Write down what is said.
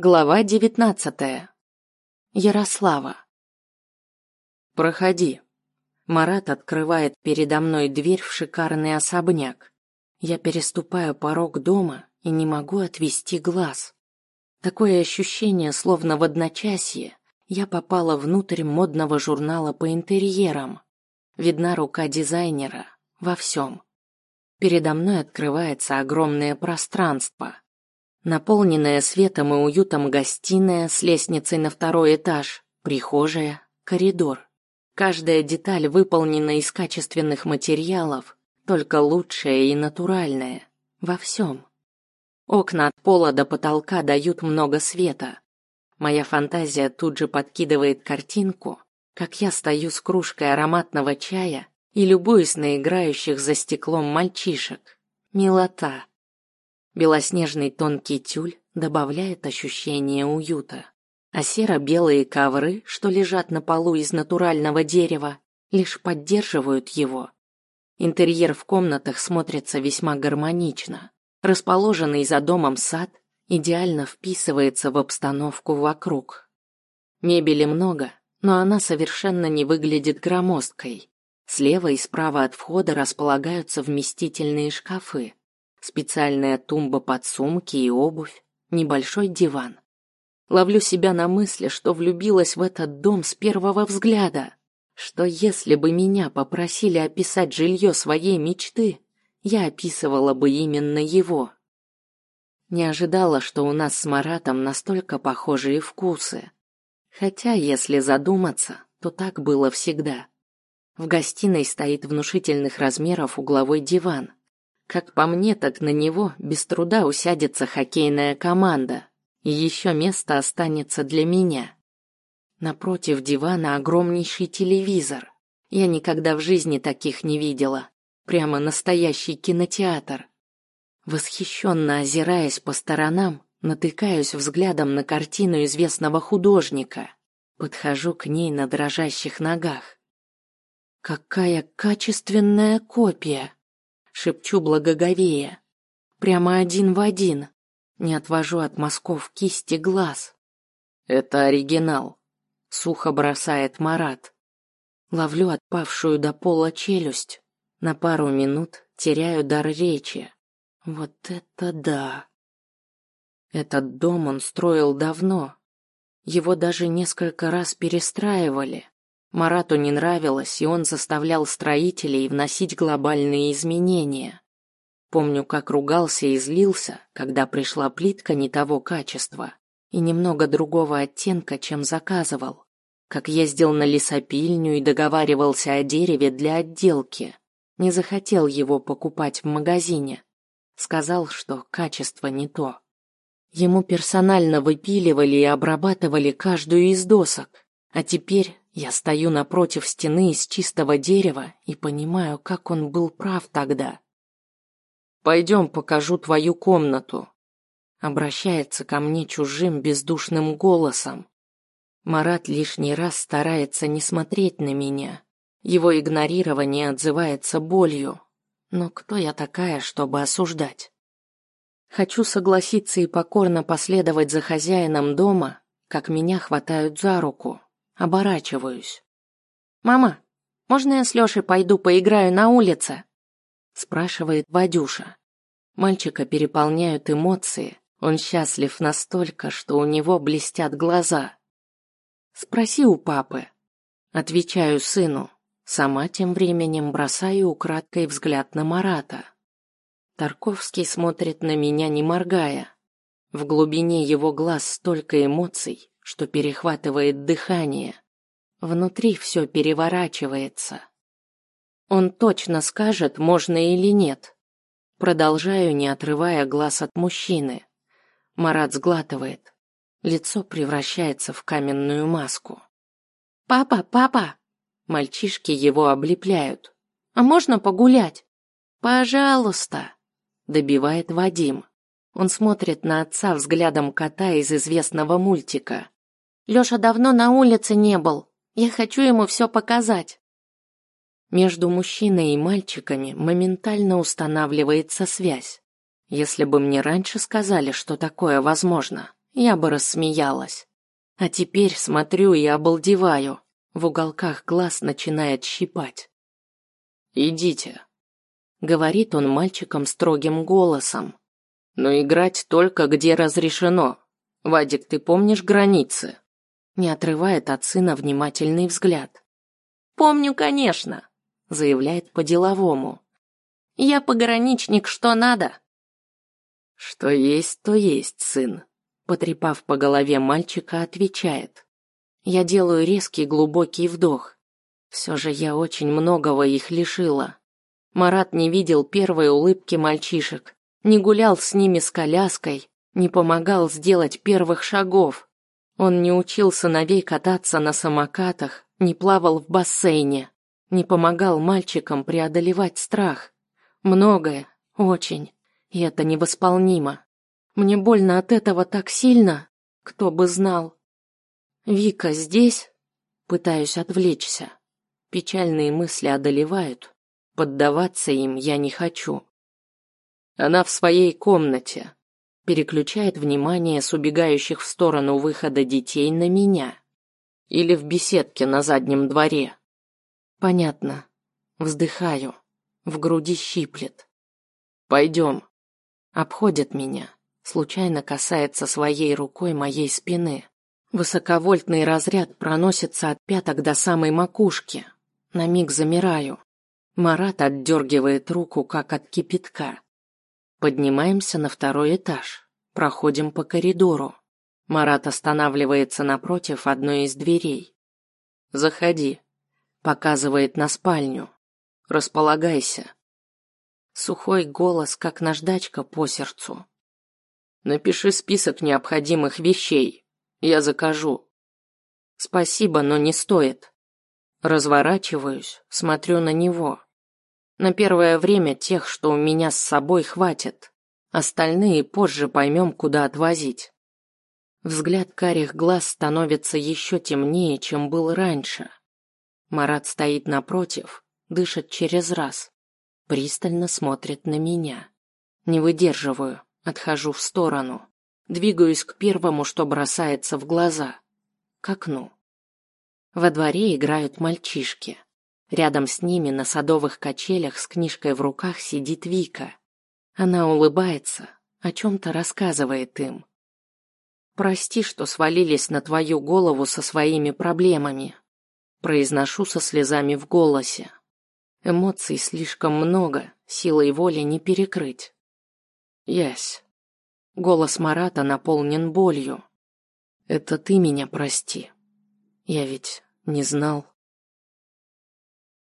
Глава девятнадцатая. Ярослава. Проходи. Марат открывает передо мной дверь в шикарный особняк. Я переступаю порог дома и не могу отвести глаз. Такое ощущение, словно в одночасье я попала внутрь модного журнала по интерьерам. Видна рука дизайнера во всем. Передо мной открывается огромное пространство. Наполненная светом и уютом гостиная с лестницей на второй этаж, прихожая, коридор. Каждая деталь выполнена из качественных материалов, только лучшая и натуральная. Во всем. Окна от пола до потолка дают много света. Моя фантазия тут же подкидывает картинку, как я стою с кружкой ароматного чая и любуюсь на играющих за стеклом мальчишек. Милота. Белоснежный тонкий тюль добавляет ощущение уюта, а серо-белые ковры, что лежат на полу из натурального дерева, лишь поддерживают его. Интерьер в комнатах смотрится весьма гармонично. Расположенный за домом сад идеально вписывается в обстановку вокруг. Мебели много, но она совершенно не выглядит громоздкой. Слева и справа от входа располагаются вместительные шкафы, специальная тумба под сумки и обувь, небольшой диван. Ловлю себя на мысли, что влюбилась в этот дом с первого взгляда, что если бы меня попросили описать жилье своей мечты, я описывала бы именно его. Не ожидала, что у нас с Маратом настолько похожие вкусы. Хотя, если задуматься, то так было всегда. В гостиной стоит внушительных размеров угловой диван, как по мне, так на него без труда усядется хоккейная команда, и еще место останется для меня. Напротив дивана огромнейший телевизор. Я никогда в жизни таких не видела. Прямо настоящий кинотеатр. Восхищенно озираясь по сторонам, натыкаюсь взглядом на картину известного художника. Подхожу к ней на дрожащих ногах. Какая качественная копия! Шепчу благоговея. Прямо один в один. Не отвожу от мазков кисти глаз. Это оригинал, сухо бросает Марат. Ловлю отпавшую до пола челюсть. На пару минут теряю дар речи. Вот это да. Этот дом он строил давно. Его даже несколько раз перестраивали. Марату не нравилось, и он заставлял строителей вносить глобальные изменения. Помню, как ругался и злился, когда пришла плитка не того качества и немного другого оттенка, чем заказывал. Как ездил на лесопильню и договаривался о дереве для отделки. Не захотел его покупать в магазине. Сказал, что качество не то. Ему персонально выпиливали и обрабатывали каждую из досок, а теперь я стою напротив стены из чистого дерева и понимаю, как он был прав тогда. Пойдем, покажу твою комнату. Обращается ко мне чужим бездушным голосом. Марат лишний раз старается не смотреть на меня. Его игнорирование отзывается болью. Но кто я такая, чтобы осуждать? Хочу согласиться и покорно последовать за хозяином дома, как меня хватают за руку. Оборачиваюсь. «Мама, можно я с Лешей пойду поиграю на улице?» спрашивает Вадюша. Мальчика переполняют эмоции. Он счастлив настолько, что у него блестят глаза. «Спроси у папы». Отвечаю сыну. Сама тем временем бросаю украдкой взгляд на Марата. Тарковский смотрит на меня, не моргая. В глубине его глаз столько эмоций, что перехватывает дыхание. Внутри все переворачивается. Он точно скажет, можно или нет. Продолжаю, не отрывая глаз от мужчины. Марат сглатывает. Лицо превращается в каменную маску. «Папа, папа!» Мальчишки его облепляют. «А можно погулять?» «Пожалуйста!» Добивает Вадим. Он смотрит на отца взглядом кота из известного мультика. Лёша давно на улице не был. Я хочу ему все показать. Между мужчиной и мальчиками моментально устанавливается связь. Если бы мне раньше сказали, что такое возможно, я бы рассмеялась. А теперь смотрю и обалдеваю. В уголках глаз начинает щипать. «Идите», — говорит он мальчиком строгим голосом. «Но играть только где разрешено. Вадик, ты помнишь границы?» Не отрывает от сына внимательный взгляд. «Помню, конечно», — заявляет по-деловому. «Я пограничник, что надо». «Что есть, то есть, сын», — потрепав по голове мальчика, отвечает. Я делаю резкий глубокий вдох. Все же я очень многого их лишила. Марат не видел первой улыбки мальчишек, не гулял с ними с коляской, не помогал сделать первых шагов. Он не учил сыновей кататься на самокатах, не плавал в бассейне, не помогал мальчикам преодолевать страх. Многое, очень, и это невосполнимо. Мне больно от этого так сильно, кто бы знал. Вика здесь? Пытаюсь отвлечься. Печальные мысли одолевают. Поддаваться им я не хочу. Она в своей комнате. Переключает внимание с убегающих в сторону выхода детей на меня. Или в беседке на заднем дворе. Понятно. Вздыхаю. В груди щиплет. Пойдем. Обходит меня. Случайно касается своей рукой моей спины. Высоковольтный разряд проносится от пяток до самой макушки. На миг замираю. Марат отдергивает руку, как от кипятка. Поднимаемся на второй этаж. Проходим по коридору. Марат останавливается напротив одной из дверей. «Заходи», — показывает на спальню. «Располагайся». Сухой голос, как наждачка по сердцу. «Напиши список необходимых вещей», я закажу. Спасибо, но не стоит. Разворачиваюсь, смотрю на него. На первое время тех, что у меня с собой, хватит. Остальные позже поймем, куда отвозить. Взгляд карих глаз становится еще темнее, чем был раньше. Марат стоит напротив, дышит через раз. Пристально смотрит на меня. Не выдерживаю, отхожу в сторону. Двигаюсь к первому, что бросается в глаза. К окну. Во дворе играют мальчишки. Рядом с ними на садовых качелях с книжкой в руках сидит Вика. Она улыбается, о чем-то рассказывает им. «Прости, что свалились на твою голову со своими проблемами», произношу со слезами в голосе. Эмоций слишком много, силой воли не перекрыть. Ясь, Голос Марата наполнен болью. Это ты меня прости. Я ведь не знал.